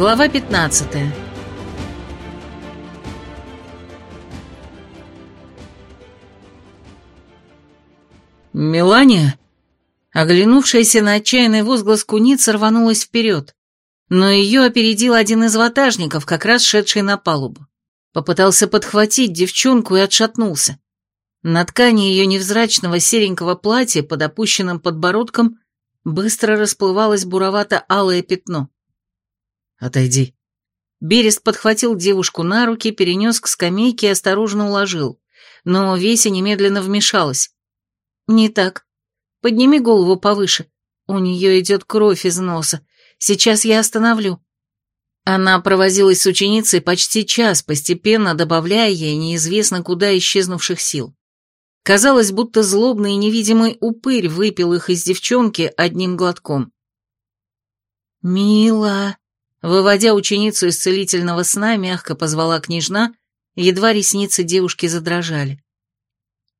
Глава 15 «Мелания?» Оглянувшаяся на отчаянный возглас куница рванулась вперед, но ее опередил один из ватажников, как раз шедший на палубу. Попытался подхватить девчонку и отшатнулся. На ткани ее невзрачного серенького платья под опущенным подбородком быстро расплывалось буровато-алое пятно. «Отойди». Берест подхватил девушку на руки, перенес к скамейке и осторожно уложил, но Веся немедленно вмешалась. «Не так. Подними голову повыше. У нее идет кровь из носа. Сейчас я остановлю». Она провозилась с ученицей почти час, постепенно добавляя ей неизвестно куда исчезнувших сил. Казалось, будто злобный и невидимый упырь выпил их из девчонки одним глотком. «Мила!» Выводя ученицу из целительного сна, мягко позвала княжна, едва ресницы девушки задрожали.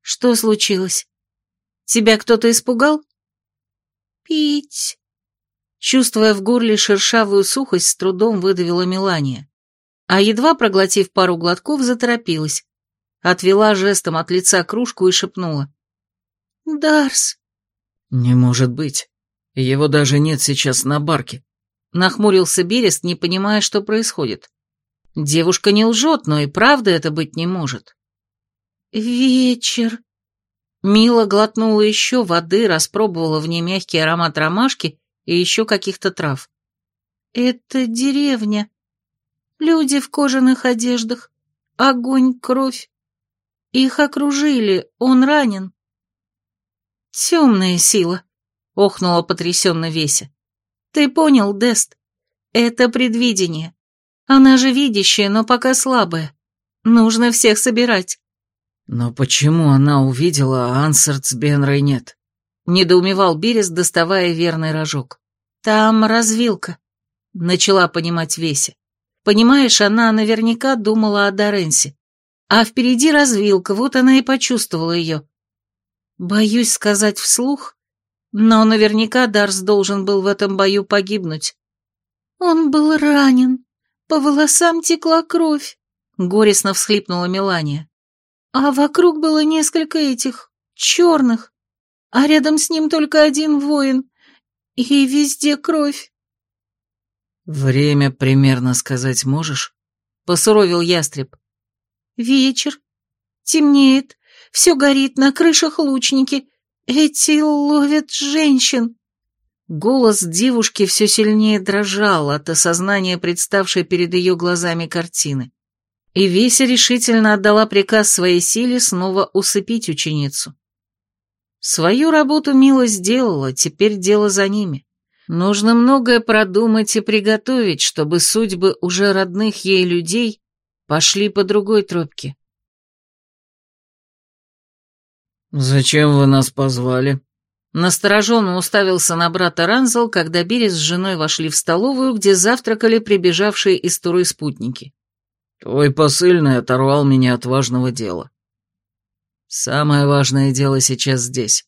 «Что случилось? Тебя кто-то испугал?» «Пить!» Чувствуя в горле шершавую сухость, с трудом выдавила Мелания, а едва проглотив пару глотков, заторопилась. Отвела жестом от лица кружку и шепнула. «Дарс!» «Не может быть. Его даже нет сейчас на барке. Нахмурился Берест, не понимая, что происходит. Девушка не лжет, но и правда это быть не может. «Вечер». Мила глотнула еще воды, распробовала в ней мягкий аромат ромашки и еще каких-то трав. «Это деревня. Люди в кожаных одеждах. Огонь, кровь. Их окружили, он ранен». «Темная сила», — охнула потрясенно Веся. Ты понял, Дест? Это предвидение. Она же видящая, но пока слабая. Нужно всех собирать. Но почему она увидела, а Ансерт с Бенрой нет? Недоумевал Берес, доставая верный рожок. Там развилка. Начала понимать Веся. Понимаешь, она наверняка думала о Доренсе. А впереди развилка, вот она и почувствовала ее. Боюсь сказать вслух, но наверняка Дарс должен был в этом бою погибнуть. Он был ранен, по волосам текла кровь, горестно всхлипнула Мелания. А вокруг было несколько этих, черных, а рядом с ним только один воин, и везде кровь. «Время примерно сказать можешь?» — посуровил ястреб. «Вечер. Темнеет. Все горит, на крышах лучники. «Эти ловят женщин!» Голос девушки все сильнее дрожал от осознания представшей перед ее глазами картины. И Веся решительно отдала приказ своей силе снова усыпить ученицу. Свою работу Мила сделала, теперь дело за ними. Нужно многое продумать и приготовить, чтобы судьбы уже родных ей людей пошли по другой тропке. «Зачем вы нас позвали?» Настороженно уставился на брата Ранзел, когда Берес с женой вошли в столовую, где завтракали прибежавшие из Туры спутники. «Твой посыльный оторвал меня от важного дела». «Самое важное дело сейчас здесь».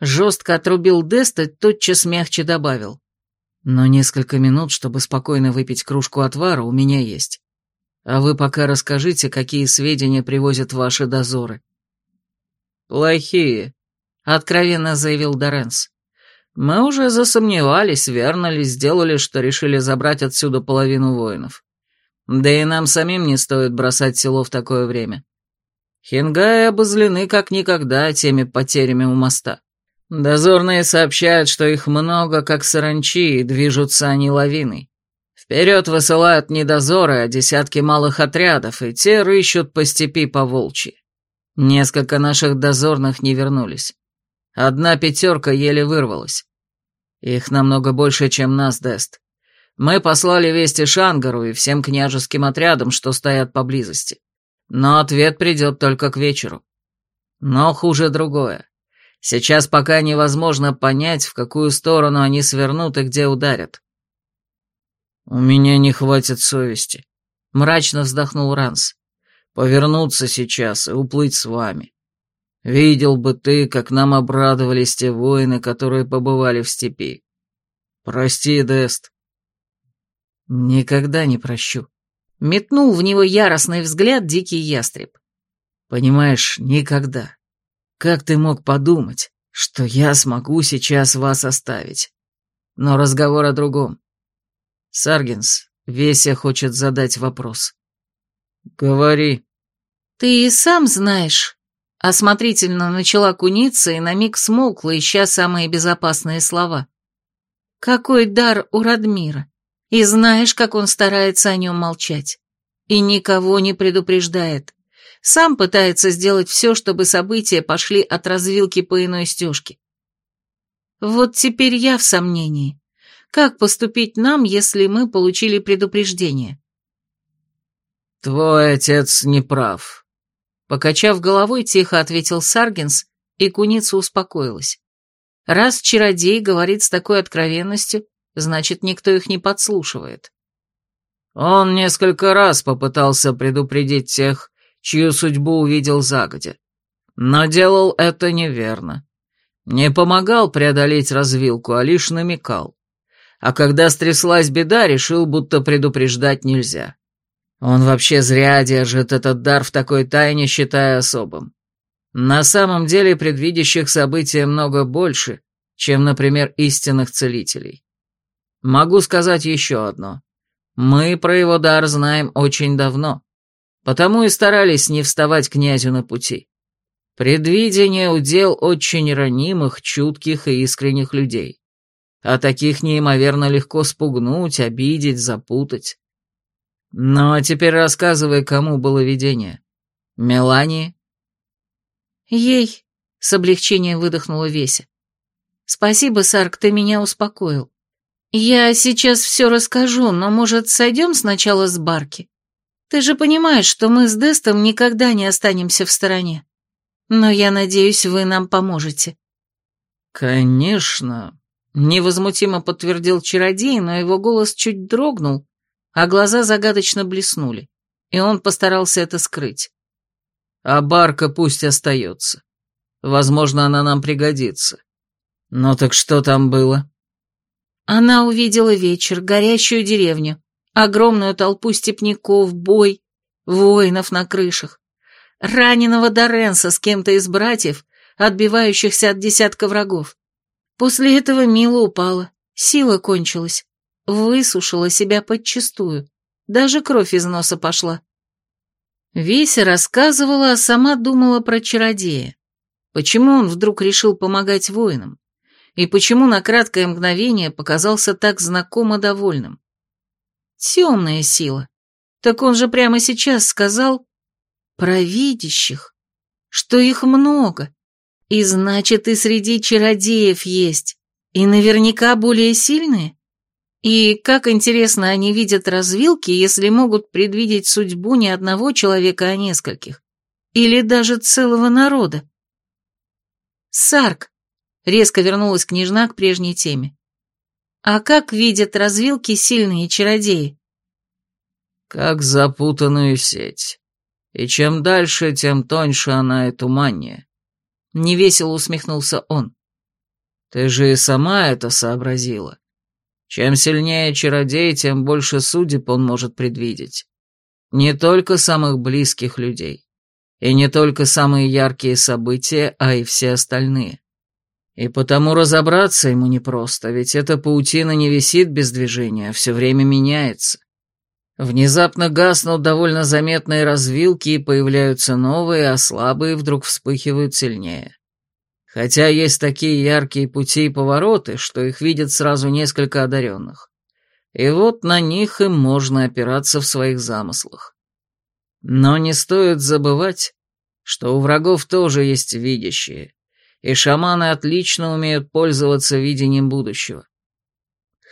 Жестко отрубил Деста, тотчас мягче добавил. «Но несколько минут, чтобы спокойно выпить кружку отвара, у меня есть. А вы пока расскажите, какие сведения привозят ваши дозоры». «Плохие», — откровенно заявил Доренс. «Мы уже засомневались, верно ли сделали, что решили забрать отсюда половину воинов. Да и нам самим не стоит бросать село в такое время. Хингаи обозлены как никогда теми потерями у моста. Дозорные сообщают, что их много, как саранчи, и движутся они лавиной. Вперед высылают не дозоры, а десятки малых отрядов, и те рыщут по степи по волчьи. Несколько наших дозорных не вернулись. Одна пятерка еле вырвалась. Их намного больше, чем нас, Дест. Мы послали вести Шангару и всем княжеским отрядам, что стоят поблизости. Но ответ придет только к вечеру. Но хуже другое. Сейчас пока невозможно понять, в какую сторону они свернут и где ударят. «У меня не хватит совести», — мрачно вздохнул Ранс повернуться сейчас и уплыть с вами. Видел бы ты, как нам обрадовались те воины, которые побывали в степи. Прости, Дест. Никогда не прощу. Метнул в него яростный взгляд дикий ястреб. Понимаешь, никогда. Как ты мог подумать, что я смогу сейчас вас оставить? Но разговор о другом. Саргинс, Веся хочет задать вопрос. Говори. Ты и сам знаешь. Осмотрительно начала куниться и на миг смолкла, ища самые безопасные слова. Какой дар у Радмира. И знаешь, как он старается о нем молчать. И никого не предупреждает. Сам пытается сделать все, чтобы события пошли от развилки по иной стежке. Вот теперь я в сомнении. Как поступить нам, если мы получили предупреждение? Твой отец не прав. Покачав головой, тихо ответил Саргинс, и куница успокоилась. Раз чародей говорит с такой откровенностью, значит, никто их не подслушивает. Он несколько раз попытался предупредить тех, чью судьбу увидел загодя. Но делал это неверно. Не помогал преодолеть развилку, а лишь намекал. А когда стряслась беда, решил, будто предупреждать нельзя. Он вообще зря держит этот дар в такой тайне, считая особым. На самом деле предвидящих события много больше, чем, например, истинных целителей. Могу сказать еще одно. Мы про его дар знаем очень давно, потому и старались не вставать князю на пути. Предвидение удел очень ранимых, чутких и искренних людей. А таких неимоверно легко спугнуть, обидеть, запутать. Ну а теперь рассказывай, кому было видение. Мелании? Ей, с облегчением выдохнула Веся. Спасибо, Сарк, ты меня успокоил. Я сейчас все расскажу, но, может, сойдем сначала с барки? Ты же понимаешь, что мы с Дестом никогда не останемся в стороне. Но я надеюсь, вы нам поможете. Конечно, невозмутимо подтвердил чародей, но его голос чуть дрогнул, а глаза загадочно блеснули, и он постарался это скрыть. А барка пусть остается. Возможно, она нам пригодится. Ну так что там было? Она увидела вечер, горящую деревню, огромную толпу степняков, бой, воинов на крышах, раненого Доренса с кем-то из братьев, отбивающихся от десятка врагов. После этого Мила упала, сила кончилась, высушила себя подчистую, даже кровь из носа пошла. Веся рассказывала, а сама думала про чародея. Почему он вдруг решил помогать воинам? и почему на краткое мгновение показался так знакомо довольным. Темная сила. Так он же прямо сейчас сказал про видящих, что их много, и значит и среди чародеев есть, и наверняка более сильные. И как интересно они видят развилки, если могут предвидеть судьбу не одного человека, а нескольких, или даже целого народа. Сарк, Резко вернулась княжна к прежней теме. А как видят развилки сильные чародеи? Как запутанную сеть. И чем дальше, тем тоньше она и туманнее. Невесело усмехнулся он. Ты же и сама это сообразила. Чем сильнее чародей, тем больше судеб он может предвидеть. Не только самых близких людей. И не только самые яркие события, а и все остальные. И потому разобраться ему непросто, ведь эта паутина не висит без движения, а все время меняется. Внезапно гаснут довольно заметные развилки и появляются новые, а слабые вдруг вспыхивают сильнее. Хотя есть такие яркие пути и повороты, что их видят сразу несколько одаренных. И вот на них им можно опираться в своих замыслах. Но не стоит забывать, что у врагов тоже есть видящие, и шаманы отлично умеют пользоваться видением будущего.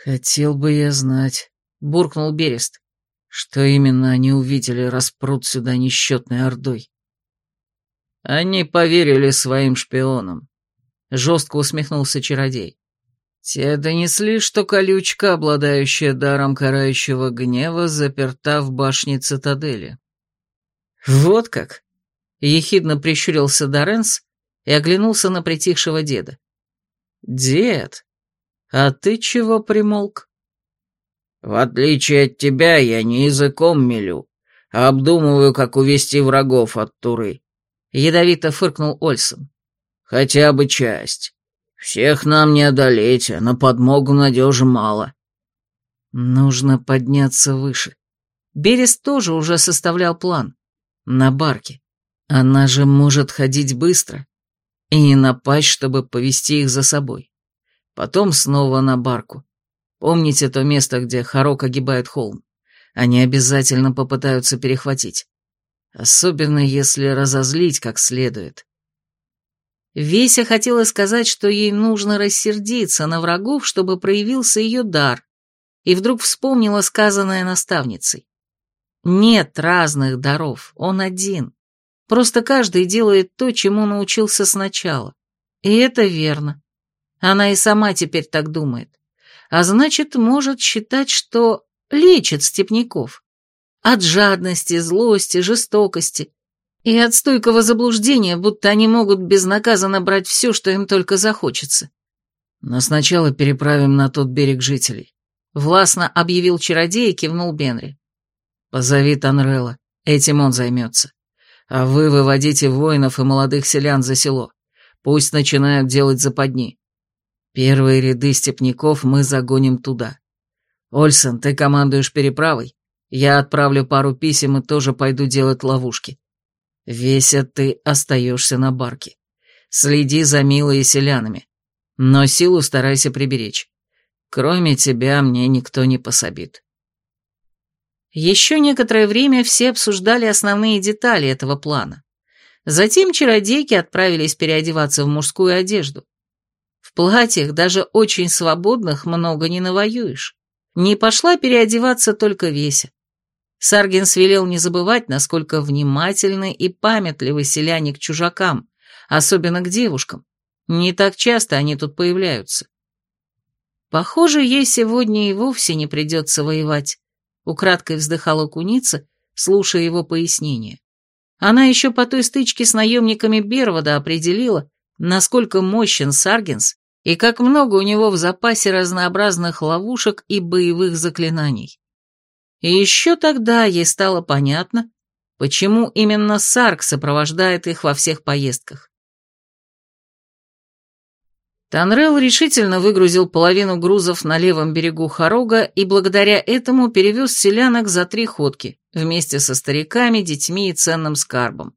«Хотел бы я знать», — буркнул Берест, — «что именно они увидели, распрут сюда несчетной ордой». «Они поверили своим шпионам», — жестко усмехнулся чародей. «Те донесли, что колючка, обладающая даром карающего гнева, заперта в башне цитадели». «Вот как!» — ехидно прищурился Доренс, и оглянулся на притихшего деда. «Дед, а ты чего примолк?» В отличие от тебя, я не языком мелю, а обдумываю, как увести врагов от Туры. Ядовито фыркнул Ольсон. Хотя бы часть. Всех нам не одолеть, а на подмогу надежи мало. Нужно подняться выше. Берест тоже уже составлял план. На барке. Она же может ходить быстро. И напасть, чтобы повести их за собой. Потом снова на барку. Помните то место, где Харок огибает холм? Они обязательно попытаются перехватить. Особенно если разозлить как следует. Веся хотела сказать, что ей нужно рассердиться на врагов, чтобы проявился ее дар, и вдруг вспомнила сказанное наставницей. Нет разных даров, он один. Просто каждый делает то, чему научился сначала. И это верно. Она и сама теперь так думает. А значит, может считать, что лечит степняков. От жадности, злости, жестокости, и от стойкого заблуждения, будто они могут безнаказанно брать все, что им только захочется. Но сначала переправим на тот берег жителей. Властно объявил чародей и кивнул Бенри. Позови Танрелла, этим он займется. А вы выводите воинов и молодых селян за село. Пусть начинают делать западни. Первые ряды степняков мы загоним туда. Ольсон, ты командуешь переправой. Я отправлю пару писем и тоже пойду делать ловушки. Веся, ты остаешься на барке. Следи за Милой и селянами. Но силу старайся приберечь. Кроме тебя мне никто не пособит. Еще некоторое время все обсуждали основные детали этого плана. Затем чародейки отправились переодеваться в мужскую одежду. В платьях, даже очень свободных, много не навоюешь. Не пошла переодеваться только Веся. Саргинс велел не забывать, насколько внимательны и памятливы селяне к чужакам, особенно к девушкам. Не так часто они тут появляются. Похоже, ей сегодня и вовсе не придется воевать, украдкой вздыхала куница, слушая его пояснения. Она еще по той стычке с наемниками Бервода определила, насколько мощен Саргинс и как много у него в запасе разнообразных ловушек и боевых заклинаний. И еще тогда ей стало понятно, почему именно Сарк сопровождает их во всех поездках. Танрел решительно выгрузил половину грузов на левом берегу Хорога и благодаря этому перевез селянок за три ходки, вместе со стариками, детьми и ценным скарбом.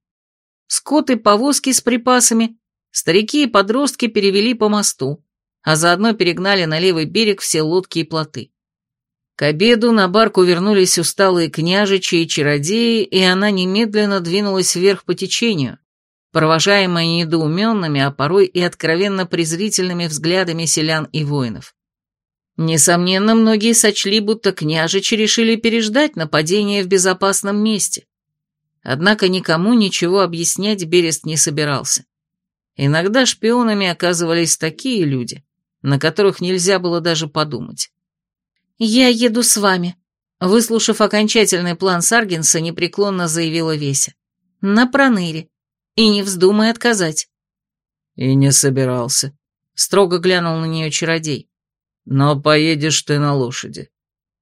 Скот и повозки с припасами старики и подростки перевели по мосту, а заодно перегнали на левый берег все лодки и плоты. К обеду на барку вернулись усталые княжичи и чародеи, и она немедленно двинулась вверх по течению, провожаемая недоуменными, а порой и откровенно презрительными взглядами селян и воинов. Несомненно, многие сочли, будто княжичи решили переждать нападение в безопасном месте. Однако никому ничего объяснять Берест не собирался. Иногда шпионами оказывались такие люди, на которых нельзя было даже подумать. «Я еду с вами», — выслушав окончательный план Саргинса, непреклонно заявила Веся. «На проныре. И не вздумай отказать». «И не собирался», — строго глянул на нее чародей. «Но поедешь ты на лошади.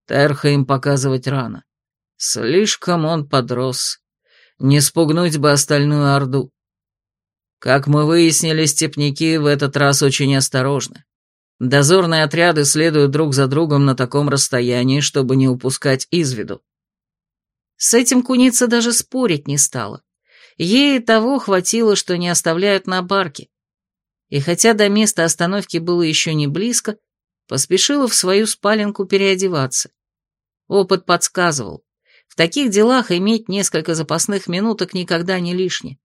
Терха им показывать рано. Слишком он подрос. Не спугнуть бы остальную орду. Как мы выяснили, степняки в этот раз очень осторожны. Дозорные отряды следуют друг за другом на таком расстоянии, чтобы не упускать из виду. С этим куница даже спорить не стала. Ей того хватило, что не оставляют на барке. И хотя до места остановки было еще не близко, поспешила в свою спаленку переодеваться. Опыт подсказывал, в таких делах иметь несколько запасных минуток никогда не лишне.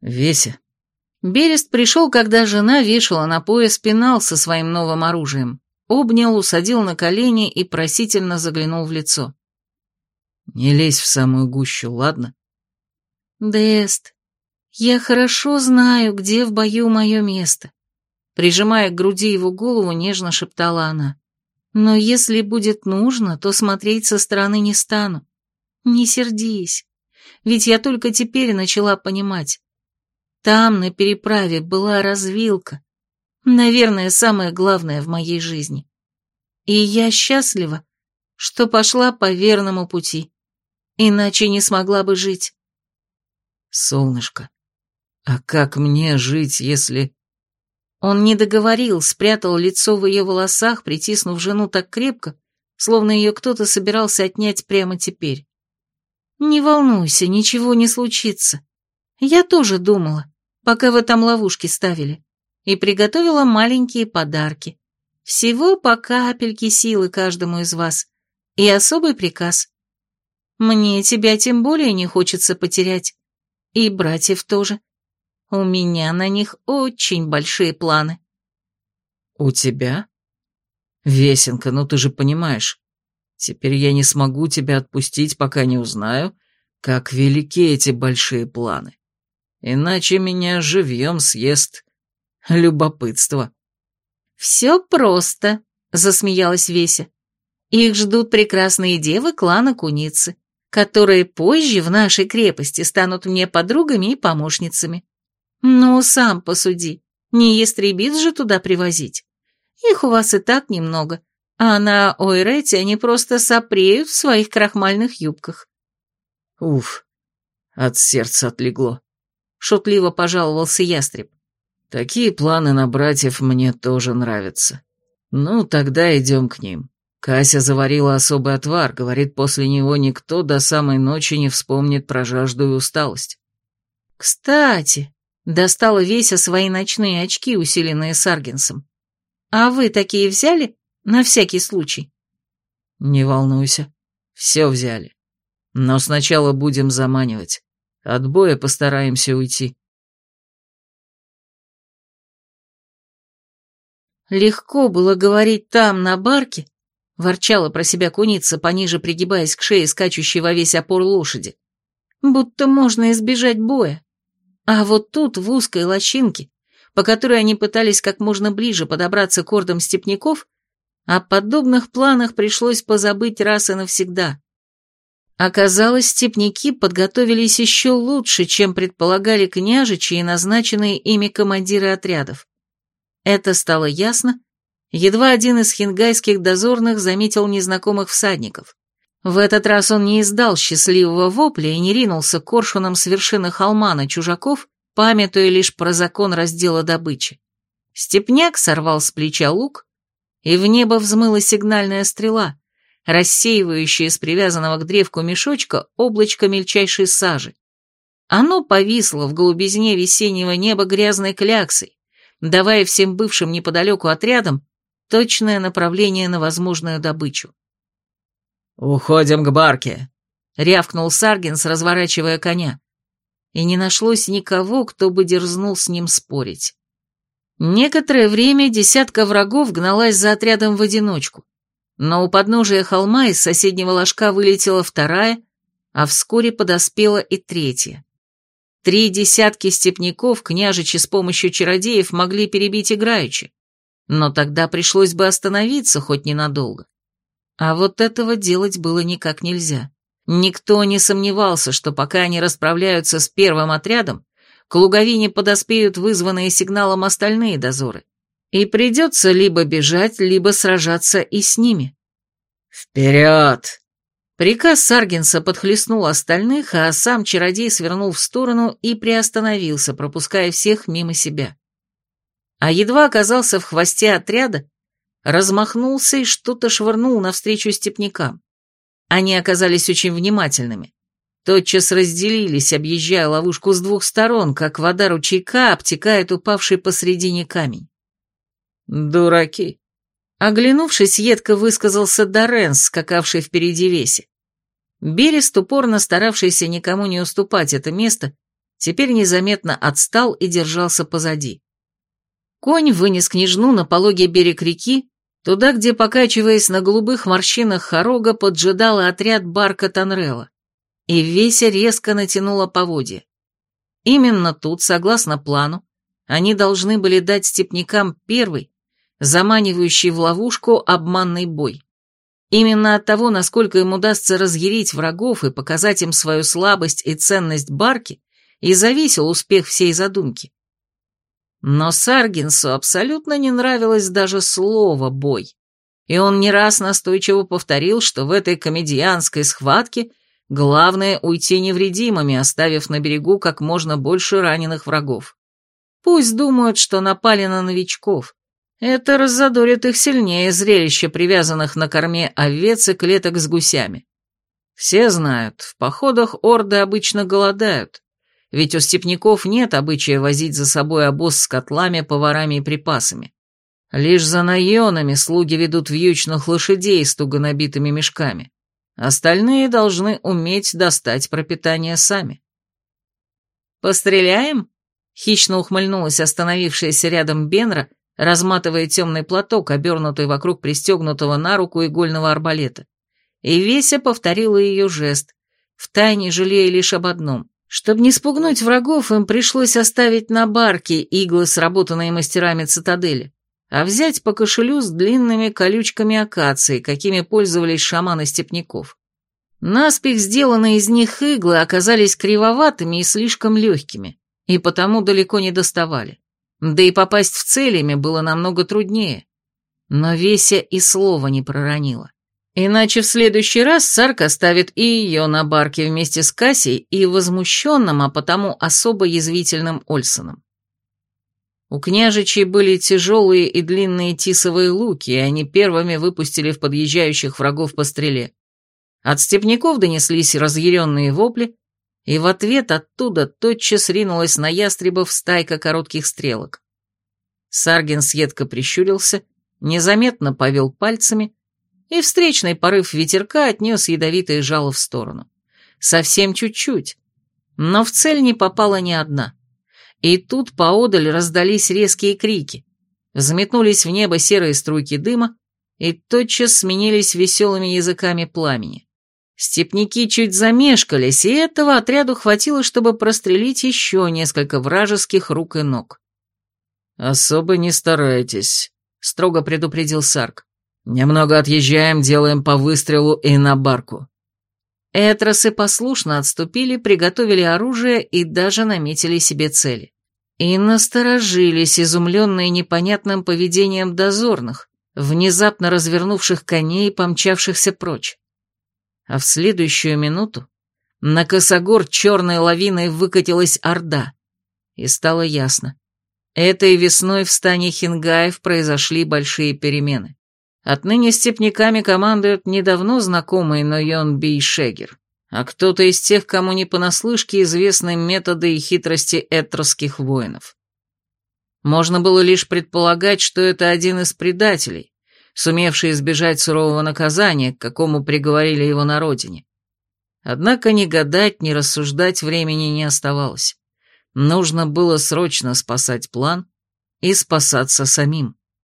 «Веся, Берест пришел, когда жена вешала на пояс пенал со своим новым оружием, обнял, усадил на колени и просительно заглянул в лицо. «Не лезь в самую гущу, ладно?» «Дест, я хорошо знаю, где в бою мое место», прижимая к груди его голову, нежно шептала она. «Но если будет нужно, то смотреть со стороны не стану. Не сердись, ведь я только теперь начала понимать. Там, на переправе, была развилка. Наверное, самое главное в моей жизни. И я счастлива, что пошла по верному пути, иначе не смогла бы жить. Солнышко, а как мне жить, если... Он не договорил, спрятал лицо в ее волосах, притиснув жену так крепко, словно ее кто-то собирался отнять прямо теперь. «Не волнуйся, ничего не случится. Я тоже думала, пока вы там ловушки ставили, и приготовила маленькие подарки. Всего по капельке силы каждому из вас, и особый приказ. Мне тебя тем более не хочется потерять, и братьев тоже. У меня на них очень большие планы. У тебя? Весенка, ну ты же понимаешь. Теперь я не смогу тебя отпустить, пока не узнаю, как велики эти большие планы. Иначе меня живьем съест любопытство. «Все просто», — засмеялась Веся. «Их ждут прекрасные девы клана Куницы, которые позже в нашей крепости станут мне подругами и помощницами. «Ну, сам посуди, не ястребиц же туда привозить. Их у вас и так немного, а на Ойрете они просто сопреют в своих крахмальных юбках». «Уф, от сердца отлегло», — шутливо пожаловался ястреб. «Такие планы на братьев мне тоже нравятся. Ну, тогда идем к ним». Кася заварила особый отвар, говорит, после него никто до самой ночи не вспомнит про жажду и усталость. «Кстати, Достала Веся свои ночные очки, усиленные Саргенсом. «А вы такие взяли? На всякий случай?» «Не волнуйся, все взяли. Но сначала будем заманивать. От боя постараемся уйти». «Легко было говорить там, на барке», — ворчала про себя куница, пониже пригибаясь к шее скачущей во весь опор лошади. «Будто можно избежать боя. А вот тут, в узкой лощинке, по которой они пытались как можно ближе подобраться к ордам степняков, о подобных планах пришлось позабыть раз и навсегда. Оказалось, степняки подготовились еще лучше, чем предполагали княжичи и назначенные ими командиры отрядов. Это стало ясно, едва один из хингайских дозорных заметил незнакомых всадников. В этот раз он не издал счастливого вопля и не ринулся коршуном с вершины холма на чужаков, памятуя лишь про закон раздела добычи. Степняк сорвал с плеча лук, и в небо взмыла сигнальная стрела, рассеивающая с привязанного к древку мешочка облачко мельчайшей сажи. Оно повисло в голубизне весеннего неба грязной кляксой, давая всем бывшим неподалеку отрядам точное направление на возможную добычу. «Уходим к барке», — рявкнул Саргинс, разворачивая коня. И не нашлось никого, кто бы дерзнул с ним спорить. Некоторое время десятка врагов гналась за отрядом в одиночку, но у подножия холма из соседнего ложка вылетела вторая, а вскоре подоспела и третья. Три десятки степняков княжичи с помощью чародеев могли перебить играючи, но тогда пришлось бы остановиться хоть ненадолго. А вот этого делать было никак нельзя. Никто не сомневался, что пока они расправляются с первым отрядом, к луговине подоспеют вызванные сигналом остальные дозоры. И придется либо бежать, либо сражаться и с ними. «Вперед!» Приказ Саргинса подхлестнул остальных, а сам чародей свернул в сторону и приостановился, пропуская всех мимо себя. А едва оказался в хвосте отряда, размахнулся и что-то швырнул навстречу степнякам. Они оказались очень внимательными. Тотчас разделились, объезжая ловушку с двух сторон, как вода ручейка обтекает упавший посредине камень. «Дураки!» Оглянувшись, едко высказался Доренс, скакавший впереди веси. Берест, упорно старавшийся никому не уступать это место, теперь незаметно отстал и держался позади. Конь вынес княжну на пологий берег реки, Туда, где, покачиваясь на голубых морщинах хорога, поджидал отряд Барка Танрела. И Веся резко натянула поводья. Именно тут, согласно плану, они должны были дать степнякам первый, заманивающий в ловушку обманный бой. Именно от того, насколько им удастся разъярить врагов и показать им свою слабость и ценность Барки, и зависел успех всей задумки. Но Саргинсу абсолютно не нравилось даже слово «бой». и он не раз настойчиво повторил, что в этой комедианской схватке главное уйти невредимыми, оставив на берегу как можно больше раненых врагов. Пусть думают, что напали на новичков. Это раззадорит их сильнее зрелище привязанных на корме овец и клеток с гусями. Все знают, в походах орды обычно голодают, ведь у степняков нет обычая возить за собой обоз с котлами, поварами и припасами. Лишь за наенами слуги ведут вьючных лошадей с туго набитыми мешками. Остальные должны уметь достать пропитание сами. «Постреляем?» — хищно ухмыльнулась остановившаяся рядом Бенра, разматывая темный платок, обернутый вокруг пристегнутого на руку игольного арбалета. И Веся повторила ее жест, втайне жалея лишь об одном. Чтобы не спугнуть врагов, им пришлось оставить на барке иглы, сработанные мастерами цитадели а взять по кошелю с длинными колючками акации, какими пользовались шаманы степняков. Наспех сделанные из них иглы оказались кривоватыми и слишком легкими, и потому далеко не доставали. Да и попасть в цель ими было намного труднее. Но Веся и слова не проронила. Иначе в следующий раз Сарк оставит и ее на барке вместе с Кассией и возмущенным, а потому особо язвительным Ольсоном. У княжичей были тяжелые и длинные тисовые луки, и они первыми выпустили в подъезжающих врагов по стреле. От степняков донеслись разъяренные вопли, и в ответ оттуда тотчас ринулась на ястребов стайка коротких стрелок. Саргин едко прищурился, незаметно повел пальцами, и встречный порыв ветерка отнес ядовитое жало в сторону. Совсем чуть-чуть, но в цель не попала ни одна. И тут поодаль раздались резкие крики. Взметнулись в небо серые струйки дыма и тотчас сменились веселыми языками пламени. Степники чуть замешкались, и этого отряду хватило, чтобы прострелить еще несколько вражеских рук и ног. «Особо не старайтесь», — строго предупредил Сарк. «Немного отъезжаем, делаем по выстрелу и на барку». Этросы послушно отступили, приготовили оружие и даже наметили себе цели. И насторожились, изумленные непонятным поведением дозорных, внезапно развернувших коней и помчавшихся прочь. А в следующую минуту на косогор черной лавиной выкатилась орда, и стало ясно. Этой весной в стане Хингаев произошли большие перемены. Отныне степняками командует недавно знакомый Нойон Бейшегер а кто-то из тех, кому не понаслышке известны методы и хитрости этросских воинов. Можно было лишь предполагать, что это один из предателей, сумевший избежать сурового наказания, к какому приговорили его на родине. Однако ни гадать, ни рассуждать времени не оставалось. Нужно было срочно спасать план и спасаться самим.